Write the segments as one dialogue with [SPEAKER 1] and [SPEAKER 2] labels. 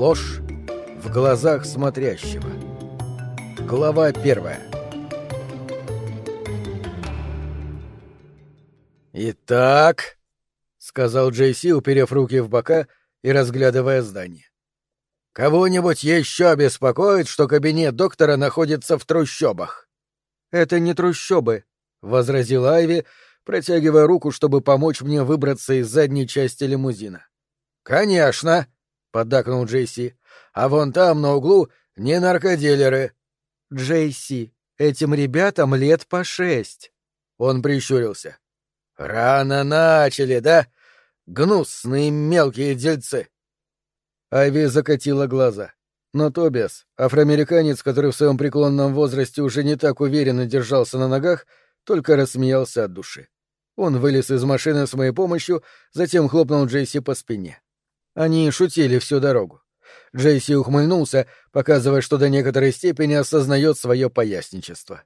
[SPEAKER 1] Ложь в глазах смотрящего. Глава первая. «Итак», — сказал Джейси, уперев руки в бока и разглядывая здание. «Кого-нибудь еще беспокоит, что кабинет доктора находится в трущобах?»
[SPEAKER 2] «Это не трущобы», — возразила Айви, протягивая руку, чтобы помочь мне выбраться из задней части лимузина.
[SPEAKER 1] «Конечно», — поддакнул Джейси. «А вон там, на углу, не наркодилеры».
[SPEAKER 2] «Джейси, этим ребятам лет по шесть».
[SPEAKER 1] Он прищурился. «Рано начали, да? Гнусные мелкие дельцы!»
[SPEAKER 2] Айви закатила глаза. Но Тобиас, афроамериканец, который в своем преклонном возрасте уже не так уверенно держался на ногах, только рассмеялся от души. Он вылез из машины с моей помощью, затем хлопнул Джейси по спине. Они шутили всю дорогу. Джейси ухмыльнулся, показывая, что до некоторой степени осознает свое поясничество.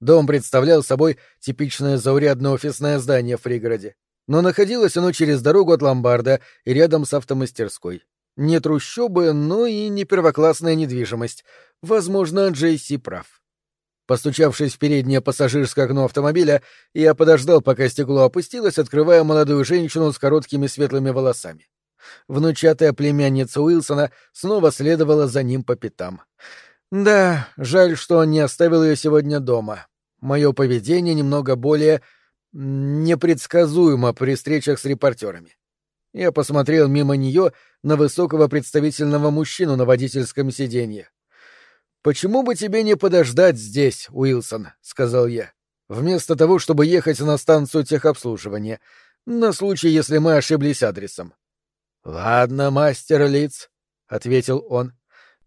[SPEAKER 2] Дом представлял собой типичное заурядное офисное здание в пригороде. Но находилось оно через дорогу от ломбарда и рядом с автомастерской. Не трущобы, но и не первоклассная недвижимость. Возможно, Джейси прав. Постучавшись в переднее пассажирское окно автомобиля, я подождал, пока стекло опустилось, открывая молодую женщину с короткими светлыми волосами. Внучатая племянница Уилсона снова следовала за ним по пятам. Да, жаль, что он не оставил ее сегодня дома мое поведение немного более непредсказуемо при встречах с репортерами. Я посмотрел мимо нее на высокого представительного мужчину на водительском сиденье. «Почему бы тебе не подождать здесь, Уилсон?» — сказал я. «Вместо того, чтобы ехать на станцию техобслуживания, на случай, если мы ошиблись адресом». «Ладно, мастер лиц», — ответил он.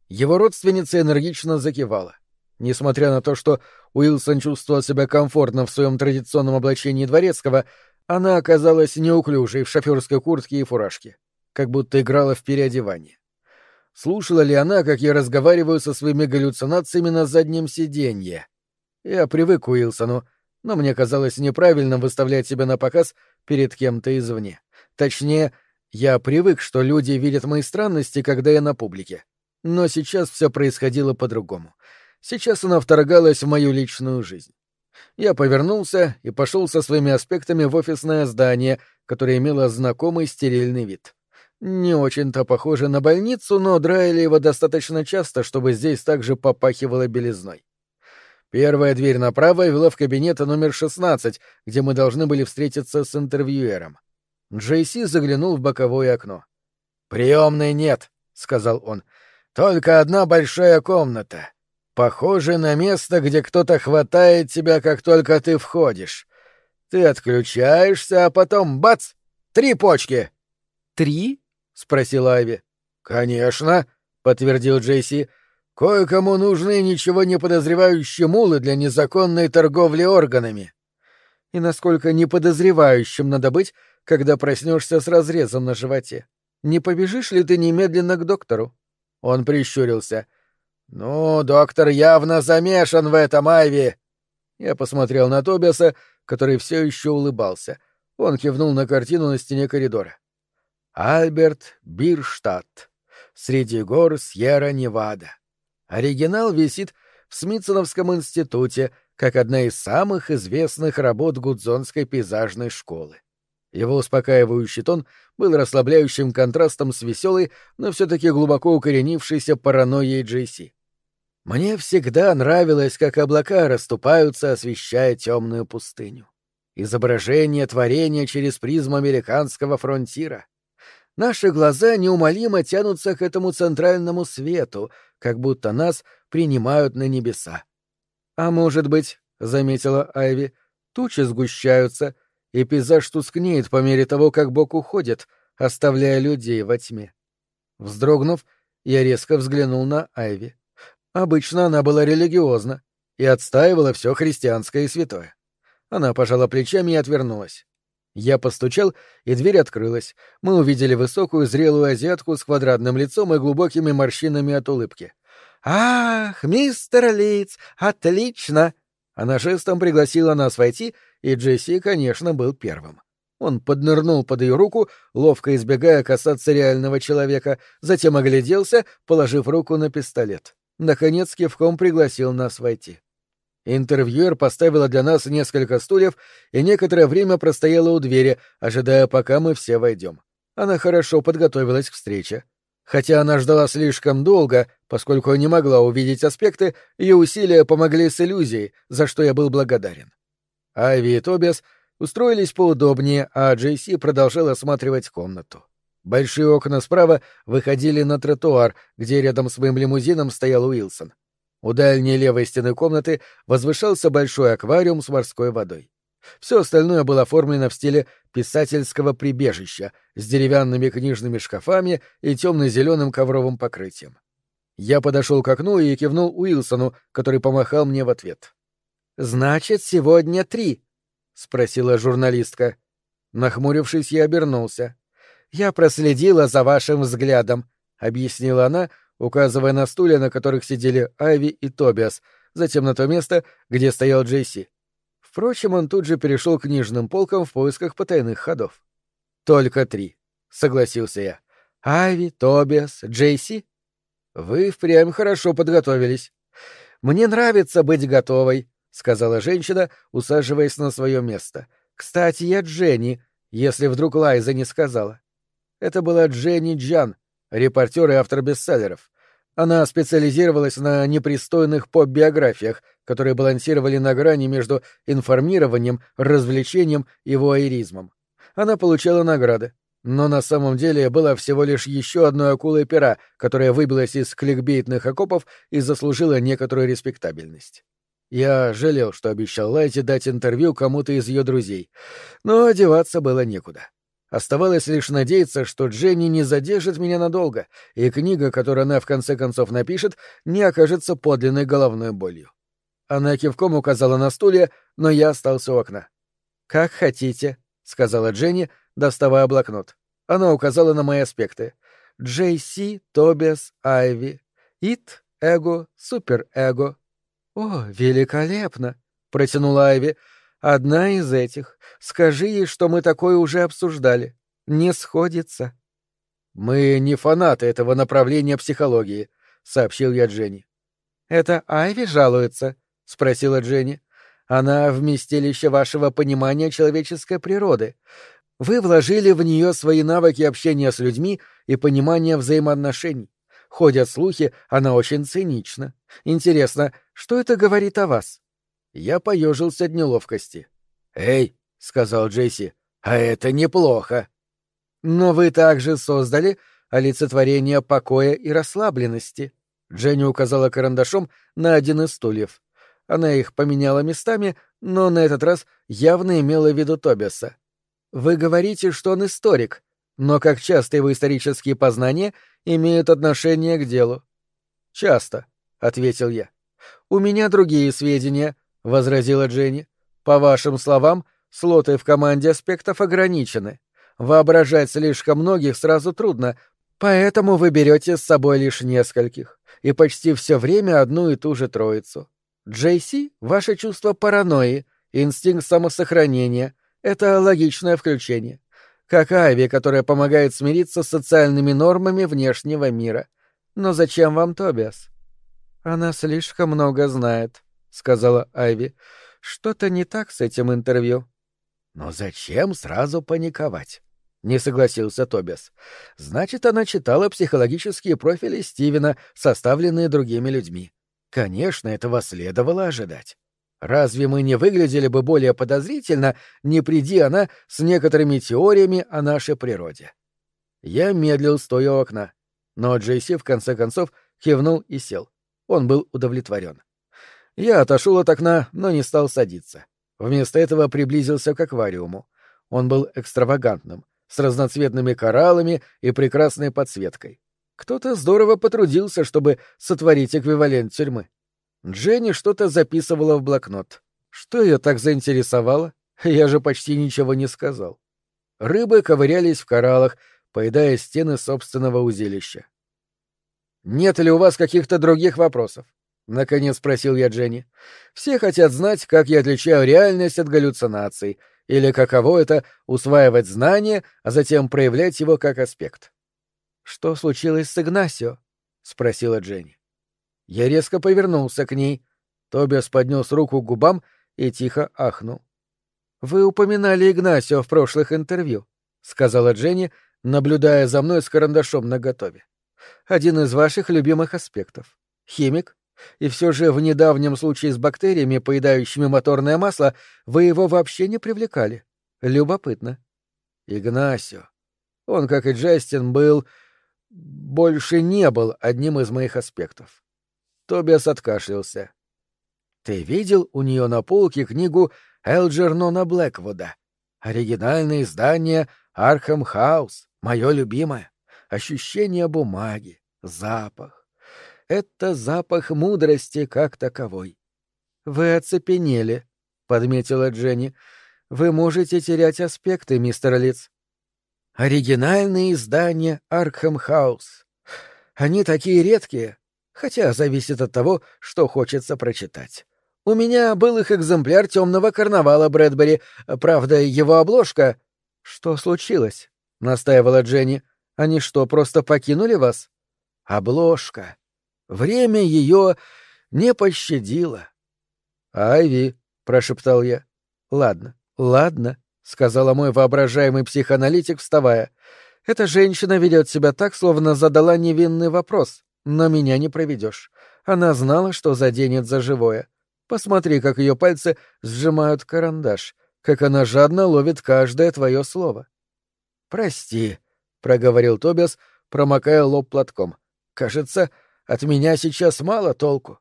[SPEAKER 2] Его родственница энергично закивала. Несмотря на то, что Уилсон чувствовал себя комфортно в своем традиционном облачении дворецкого, она оказалась неуклюжей в шоферской куртке и фуражке, как будто играла в переодевание. Слушала ли она, как я разговариваю со своими галлюцинациями на заднем сиденье? Я привык к Уилсону, но мне казалось неправильным выставлять себя на показ перед кем-то извне. Точнее, я привык, что люди видят мои странности, когда я на публике. Но сейчас все происходило по-другому. Сейчас она вторгалась в мою личную жизнь. Я повернулся и пошел со своими аспектами в офисное здание, которое имело знакомый стерильный вид. Не очень-то похоже на больницу, но драили его достаточно часто, чтобы здесь также попахивало белизной. Первая дверь направо вела в кабинет номер 16, где мы должны были встретиться с интервьюером. Джейси заглянул в боковое окно. «Приемной нет», — сказал он. «Только одна большая комната. Похоже на место, где кто-то хватает тебя, как только ты входишь. Ты отключаешься, а потом бац! Три почки! Три?
[SPEAKER 1] спросила Ави. Конечно, подтвердил Джейси. Кое-кому нужны ничего не подозревающие мулы для незаконной торговли органами.
[SPEAKER 2] И насколько неподозревающим надо быть, когда проснешься с разрезом на животе? Не побежишь ли ты немедленно к доктору?
[SPEAKER 1] Он прищурился. «Ну, доктор явно замешан в этом, Айви!» Я посмотрел на Тобиаса, который все еще улыбался. Он кивнул на картину на стене коридора. «Альберт Бирштадт. Среди гор Сьерра-Невада. Оригинал висит в Смитсоновском институте как одна из самых известных работ Гудзонской пейзажной школы. Его успокаивающий тон был расслабляющим контрастом с веселой, но все-таки глубоко укоренившейся паранойей Джейси. Мне всегда нравилось, как облака расступаются, освещая темную пустыню. Изображение творения через призму американского фронтира. Наши глаза неумолимо тянутся к этому центральному свету, как будто нас принимают на небеса. — А может быть, — заметила Айви, — тучи сгущаются, и пейзаж тускнеет по мере того, как Бог уходит, оставляя людей во тьме. Вздрогнув, я резко взглянул на Айви. Обычно она была религиозна и отстаивала все христианское и святое. Она пожала плечами и отвернулась. Я постучал, и дверь открылась. Мы увидели высокую зрелую азиатку с квадратным лицом и глубокими морщинами от улыбки. «Ах, мистер Лиц, отлично!» Она жестом пригласила нас войти, и Джесси, конечно, был первым. Он поднырнул под ее руку, ловко избегая касаться реального человека, затем огляделся, положив руку на пистолет. Наконец кивком пригласил нас войти. Интервьюер поставила для нас несколько стульев и некоторое время простояла у двери, ожидая, пока мы все войдем. Она хорошо подготовилась к встрече. Хотя она ждала слишком долго, поскольку не могла увидеть аспекты, ее усилия помогли с иллюзией, за что я был благодарен. Айви и Тобиас устроились поудобнее, а Джейси продолжал осматривать комнату. Большие окна справа выходили на тротуар, где рядом с моим лимузином стоял Уилсон. У дальней левой стены комнаты возвышался большой аквариум с морской водой. Все остальное было оформлено в стиле писательского прибежища с деревянными книжными шкафами и темно-зеленым ковровым покрытием. Я подошел к окну и кивнул Уилсону, который помахал мне в ответ. «Значит, сегодня три?» — спросила журналистка. Нахмурившись, я обернулся. «Я проследила за вашим взглядом», — объяснила она, указывая на стулья, на которых сидели Айви и Тобиас, затем на то место, где стоял Джейси. Впрочем, он тут же перешел к книжным полкам в поисках потайных ходов. «Только три», — согласился я. «Айви, Тобиас, Джейси?» «Вы впрямь хорошо подготовились». «Мне нравится быть готовой», — сказала женщина, усаживаясь на свое место. «Кстати, я Дженни, если вдруг Лайза не сказала». Это была Дженни Джан, репортер и автор бестселлеров. Она специализировалась на непристойных поп-биографиях, которые балансировали на грани между информированием, развлечением и вуайеризмом. Она получала награды, но на самом деле была всего лишь еще одной акулой пера, которая выбилась из кликбейтных окопов и заслужила некоторую респектабельность. Я жалел, что обещал Лайте дать интервью кому-то из ее друзей, но одеваться было некуда. Оставалось лишь надеяться, что Дженни не задержит меня надолго, и книга, которую она в конце концов напишет, не окажется подлинной головной болью. Она кивком указала на стулья, но я остался у окна. «Как хотите», — сказала Дженни, доставая блокнот. Она указала на мои аспекты. Джей Си, Тобиас, Айви. Ит, Эго, Супер-Эго. «О, великолепно!» — протянула Айви. Одна из этих. Скажи ей, что мы такое уже обсуждали. Не сходится. Мы не фанаты этого направления психологии, сообщил я Дженни. Это Айви жалуется? спросила Дженни. Она вместилище вашего понимания человеческой природы. Вы вложили в нее свои навыки общения с людьми и понимания взаимоотношений. Ходят слухи, она очень цинична. Интересно, что это говорит о вас? Я поежился от неловкости. «Эй», — сказал Джесси, — «а это неплохо». «Но вы также создали олицетворение покоя и расслабленности». Дженни указала карандашом на один из стульев. Она их поменяла местами, но на этот раз явно имела в виду Тобиаса. «Вы говорите, что он историк, но как часто его исторические познания имеют отношение к делу?» «Часто», — ответил я. «У меня другие сведения», — возразила Дженни. «По вашим словам, слоты в команде аспектов ограничены. Воображать слишком многих сразу трудно, поэтому вы берете с собой лишь нескольких, и почти все время одну и ту же троицу. Джейси — ваше чувство паранойи, инстинкт самосохранения — это логичное включение. Как Айви, которая помогает смириться с социальными нормами внешнего мира. Но зачем вам Тобиас? Она слишком много знает, сказала Айви. Что-то не так с этим интервью. Но зачем сразу паниковать? Не согласился Тобиас. Значит, она читала психологические профили Стивена, составленные другими людьми. Конечно, этого следовало ожидать. Разве мы не выглядели бы более подозрительно, не приди она с некоторыми теориями о нашей природе? Я медлил, стоя у окна. Но Джейси в конце концов кивнул и сел. Он был удовлетворен. Я отошел от окна, но не стал садиться. Вместо этого приблизился к аквариуму. Он был экстравагантным, с разноцветными кораллами и прекрасной подсветкой. Кто-то здорово потрудился, чтобы сотворить эквивалент тюрьмы. Дженни что-то записывала в блокнот. Что ее так заинтересовало? Я же почти ничего не сказал. Рыбы ковырялись в кораллах, поедая стены собственного узилища. «Нет ли у вас каких-то других вопросов?» — наконец спросил я Дженни. «Все хотят знать, как я отличаю реальность от галлюцинаций, или каково это — усваивать знание, а затем проявлять его как аспект.
[SPEAKER 2] «Что случилось с Игнасио?» — спросила Дженни.
[SPEAKER 1] Я резко повернулся к ней. Тобиас поднес руку к губам и тихо ахнул.
[SPEAKER 2] «Вы упоминали Игнасио в прошлых интервью», — сказала Дженни, наблюдая за мной с карандашом наготове. «Один из ваших любимых аспектов. Химик. И все же в недавнем случае с бактериями, поедающими моторное масло, вы его вообще не привлекали. Любопытно».
[SPEAKER 1] «Игнасио. Он, как и Джастин, был... больше не был одним из моих аспектов». Тобиас откашлялся. «Ты видел у нее на полке книгу Элджернона Блэквуда? Оригинальное издание Arkham House, мое любимое. Ощущение бумаги, запах. Это запах мудрости как таковой.
[SPEAKER 2] «Вы оцепенели», — подметила Дженни. «Вы можете терять аспекты, мистер Лидс».
[SPEAKER 1] «Оригинальные издания Arkham House. Они такие редкие, хотя зависит от того, что хочется прочитать. У меня был их экземпляр темного карнавала Брэдбери, правда, его обложка...
[SPEAKER 2] — Что случилось? — настаивала Дженни. — Они что, просто покинули вас?
[SPEAKER 1] — Обложка. Время ее не пощадило.
[SPEAKER 2] — Айви, — прошептал я. — Ладно, ладно, — сказала мой воображаемый психоаналитик, вставая. — Эта женщина ведет себя так, словно задала невинный вопрос. Но меня не проведешь. Она знала, что заденет за живое. Посмотри, как ее пальцы сжимают карандаш, как она жадно ловит каждое твое слово.
[SPEAKER 1] «Прости», — проговорил Тобиас, промокая лоб платком. «Кажется, от меня сейчас мало толку».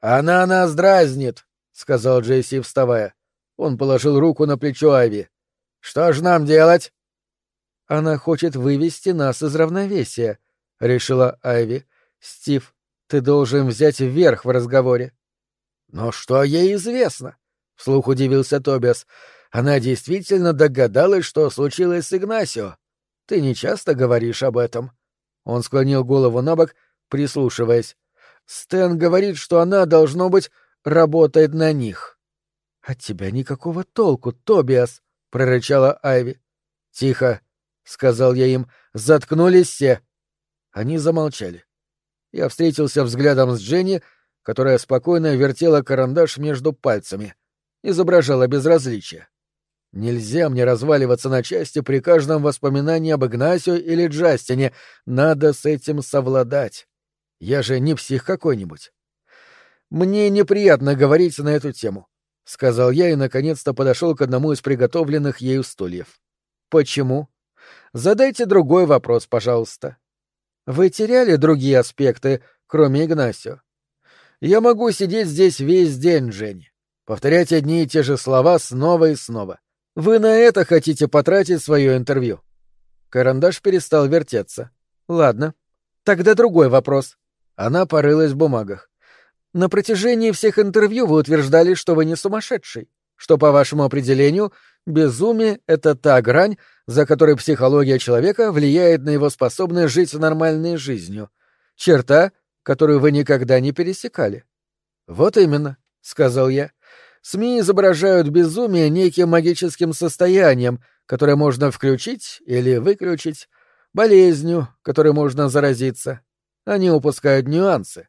[SPEAKER 1] «Она нас дразнит», — сказал Джейси, вставая. Он положил руку на плечо Айви. «Что ж нам делать?»
[SPEAKER 2] «Она хочет вывести нас из равновесия», — решила Айви. «Стив, ты должен взять вверх в разговоре».
[SPEAKER 1] «Но что ей известно?» — вслух удивился Тобиас. «Она действительно догадалась, что случилось с Игнасио. Ты не часто говоришь об этом». Он склонил голову на бок, прислушиваясь. «Стэн говорит, что она, должно быть, работает на них».
[SPEAKER 2] «От тебя никакого толку, Тобиас!» — прорычала Айви.
[SPEAKER 1] «Тихо!» — сказал я им. «Заткнулись все!» Они замолчали. Я встретился взглядом с Дженни, которая спокойно вертела карандаш между пальцами, изображала безразличие. Нельзя мне разваливаться на части при каждом воспоминании об Игнасио или Джастине, надо с этим совладать. Я же не псих какой-нибудь. Мне неприятно говорить на эту тему, — сказал я и наконец-то подошел к одному из приготовленных ею стульев. Почему? Задайте другой вопрос, пожалуйста. Вы теряли другие аспекты, кроме Игнасио? Я могу сидеть здесь весь день, Дженни, повторять одни и те же слова снова и снова. Вы на это хотите потратить свое интервью? Карандаш перестал вертеться. Ладно. Тогда другой вопрос. Она порылась в бумагах. На протяжении всех интервью вы утверждали, что вы не сумасшедший, что, по вашему определению, безумие — это та грань, за которой психология человека влияет на его способность жить нормальной жизнью. Черта, которую вы никогда не пересекали. Вот именно, сказал я. СМИ изображают безумие неким магическим состоянием, которое можно включить или выключить, болезнью, которой можно заразиться. Они упускают нюансы.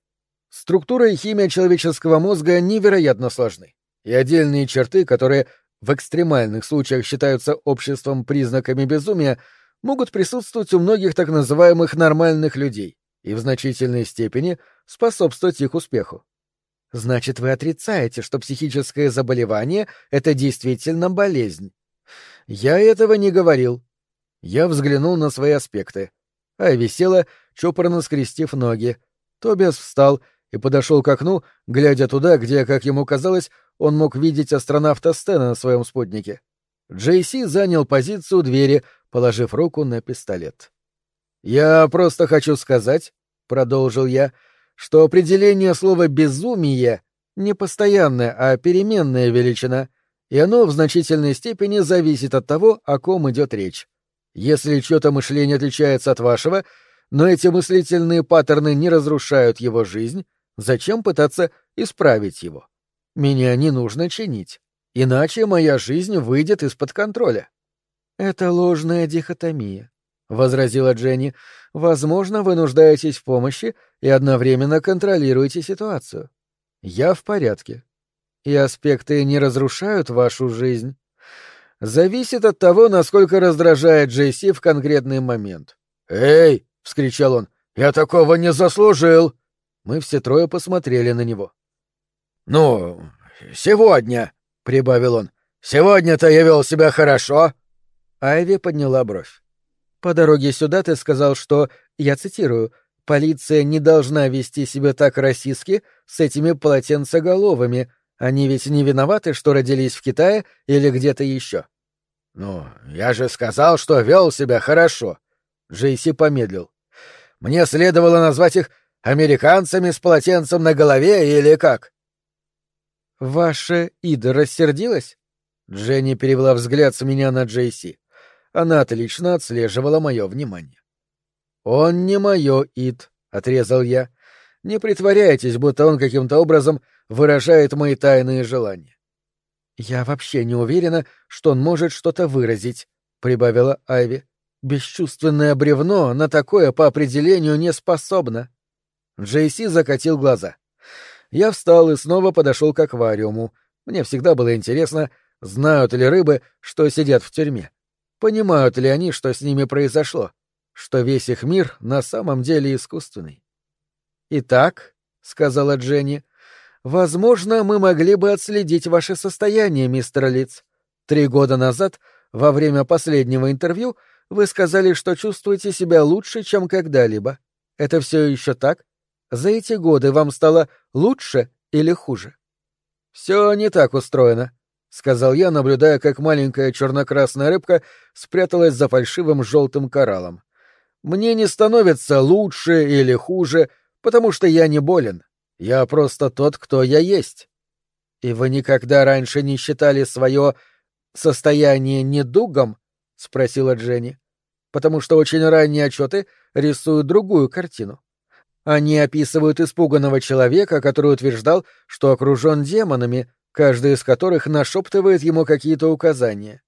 [SPEAKER 1] Структура и химия человеческого мозга невероятно сложны, и отдельные черты, которые в экстремальных случаях считаются обществом признаками безумия, могут присутствовать у многих так называемых нормальных людей и в значительной степени способствовать их успеху. Значит, вы отрицаете, что психическое заболевание — это действительно болезнь. Я этого не говорил. Я взглянул на свои аспекты. Айви села, чопорно скрестив ноги. Тобиас встал и подошел к окну, глядя туда, где, как ему казалось, он мог видеть астронавта Стена на своем спутнике. Джейси занял позицию двери, положив руку на пистолет. «Я просто хочу сказать», — продолжил я, — «что определение слова «безумие» не постоянная, а переменная величина, и оно в значительной степени зависит от того, о ком идет речь. Если чье-то мышление отличается от вашего, но эти мыслительные паттерны не разрушают его жизнь, зачем пытаться исправить его?» Меня не нужно чинить. Иначе моя жизнь выйдет из-под контроля. Это ложная дихотомия, возразила Дженни. Возможно, вы нуждаетесь в помощи и одновременно контролируете ситуацию. Я в порядке. И аспекты не разрушают вашу жизнь. Зависит от того, насколько раздражает Джейси в конкретный момент. «Эй!» — вскричал он. «Я такого не заслужил!» Мы все трое посмотрели на него. «Ну, сегодня», — прибавил он. «Сегодня-то я вел себя хорошо». Айви подняла бровь. «По дороге сюда ты сказал, что, я цитирую, полиция не должна вести себя так расистски с этими полотенцеголовыми. Они ведь не виноваты, что родились в Китае или где-то еще». «Ну, я же сказал, что вел себя хорошо», — Джейси помедлил. «Мне следовало назвать их американцами с полотенцем на голове или как?» «Ваша Ида рассердилась?» Дженни перевела взгляд с меня на Джейси. Она отлично отслеживала мое внимание. «Он не мое, Ид», — отрезал я. «Не притворяйтесь, будто он каким-то образом выражает мои тайные желания». «Я вообще не уверена, что он может что-то выразить», — прибавила Айви. «Бесчувственное бревно на такое по определению не способно». Джейси закатил глаза. Я встал и снова подошел к аквариуму. Мне всегда было интересно, знают ли рыбы, что сидят в тюрьме. Понимают ли они, что с ними произошло? Что весь их мир на самом деле искусственный? «Итак», — сказала Дженни, — «возможно, мы могли бы отследить ваше состояние, мистер Литц. Три года назад, во время последнего интервью, вы сказали, что чувствуете себя лучше, чем когда-либо. Это все еще так?» За эти годы вам стало лучше или хуже? Все не так устроено, сказал я, наблюдая, как маленькая черно-красная рыбка спряталась за фальшивым желтым кораллом. Мне не становится лучше или хуже, потому что я не болен. Я просто тот, кто я есть. И вы никогда раньше не считали свое состояние недугом? спросила Дженни. Потому что очень ранние отчеты рисуют другую картину. Они описывают испуганного человека, который утверждал, что окружен демонами, каждый из которых нашептывает ему какие-то указания.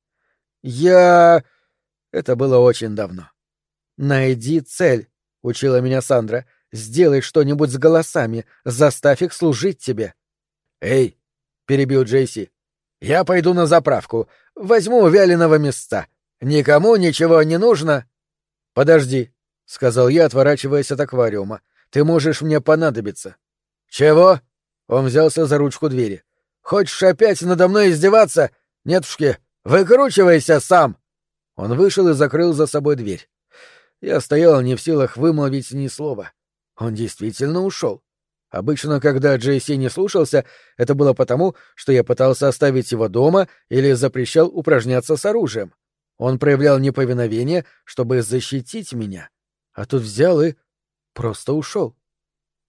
[SPEAKER 1] Я... Это было очень давно. «Найди цель», — учила меня Сандра. «Сделай что-нибудь с голосами, заставь их служить тебе». «Эй», — перебил Джейси, — «я пойду на заправку, возьму вяленого места. Никому ничего не нужно». «Подожди», — сказал я, отворачиваясь от аквариума. Ты можешь мне понадобиться. Чего? Он взялся за ручку двери. Хочешь опять надо мной издеваться? Нетушки, выкручивайся сам. Он вышел и закрыл за собой дверь. Я стоял не в силах вымолвить ни слова. Он действительно ушел. Обычно, когда Джейси не слушался, это было потому, что я пытался оставить его дома или запрещал упражняться с оружием. Он проявлял неповиновение, чтобы защитить меня. А тут взял и Просто ушел.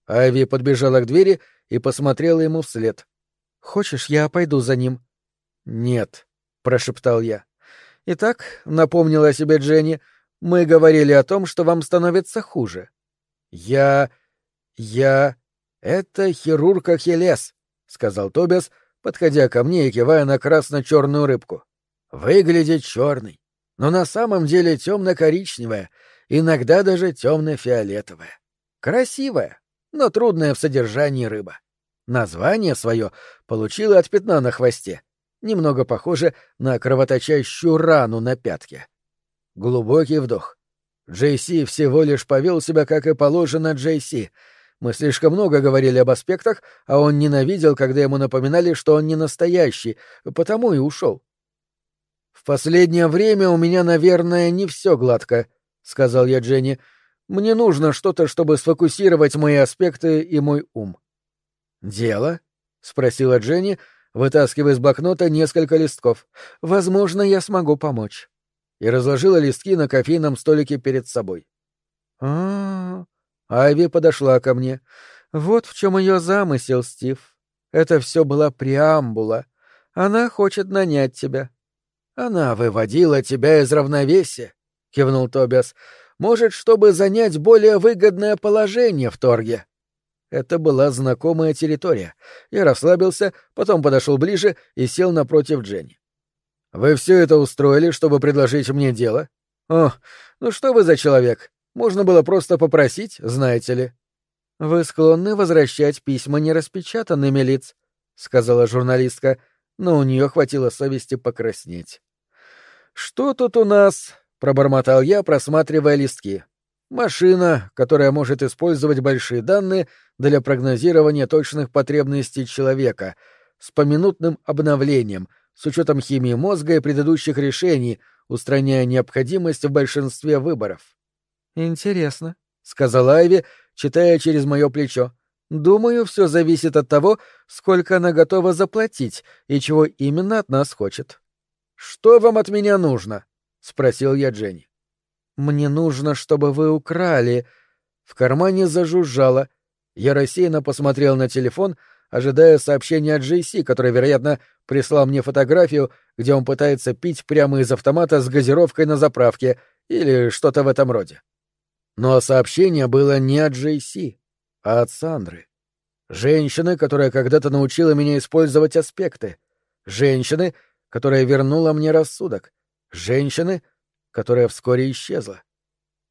[SPEAKER 1] Ави подбежала к двери и посмотрела ему вслед. «Хочешь, я пойду за ним?» «Нет», — прошептал я. «Итак», — напомнила себе Дженни, — «мы говорили о том, что вам становится хуже». «Я... я... это хирург Ахиллес», — сказал Тобиас, подходя ко мне и кивая на красно-черную рыбку. «Выглядит черный, но на самом деле темно-коричневая, иногда даже темно-фиолетовая. Красивая, но трудная в содержании рыба. Название свое получила от пятна на хвосте, немного похоже на кровоточащую рану на пятке. Глубокий вдох. Джейси всего лишь повел себя, как и положено Джейси. Мы слишком много говорили об аспектах, а он ненавидел, когда ему напоминали, что он не настоящий, потому и ушел. В последнее время у меня, наверное, не все гладко, — сказал я Дженни. «Мне нужно что-то, чтобы сфокусировать мои аспекты и мой ум». «Дело?» — спросила Дженни, вытаскивая из блокнота несколько листков. «Возможно, я смогу помочь». И разложила листки на кофейном столике перед собой. а. Айви подошла ко мне. «Вот в чем ее замысел, Стив. Это все была преамбула. Она хочет нанять тебя». «Она выводила тебя из равновесия», — кивнул Тобиас. «Может, чтобы занять более выгодное положение в торге». Это была знакомая территория. Я расслабился, потом подошел ближе и сел напротив Дженни. «Вы все это устроили, чтобы предложить мне дело?» «О, ну что вы за человек? Можно было просто попросить, знаете ли». «Вы склонны возвращать письма нераспечатанными лиц», — сказала журналистка, но у нее хватило совести покраснеть. «Что тут у нас?» — пробормотал я, просматривая листки. «Машина, которая может использовать большие данные для прогнозирования точных потребностей человека, с поминутным обновлением, с учетом химии мозга и предыдущих решений, устраняя необходимость в большинстве выборов». «Интересно», — сказала Айви, читая через мое плечо. «Думаю, все зависит от того, сколько она готова заплатить и чего именно от нас хочет». «Что вам от меня нужно?» — спросил я Дженни. «Мне нужно, чтобы вы украли...» В кармане зажужжало. Я рассеянно посмотрел на телефон, ожидая сообщения от Джейси, который, вероятно, прислал мне фотографию, где он пытается пить прямо из автомата с газировкой на заправке или что-то в этом роде. Но сообщение было не от Джейси, а от Сандры. Женщины, которая когда-то научила меня использовать аспекты. Женщины, которая вернула мне рассудок. Женщины, которая вскоре исчезла.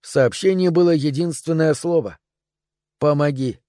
[SPEAKER 1] В сообщении было единственное слово — «Помоги».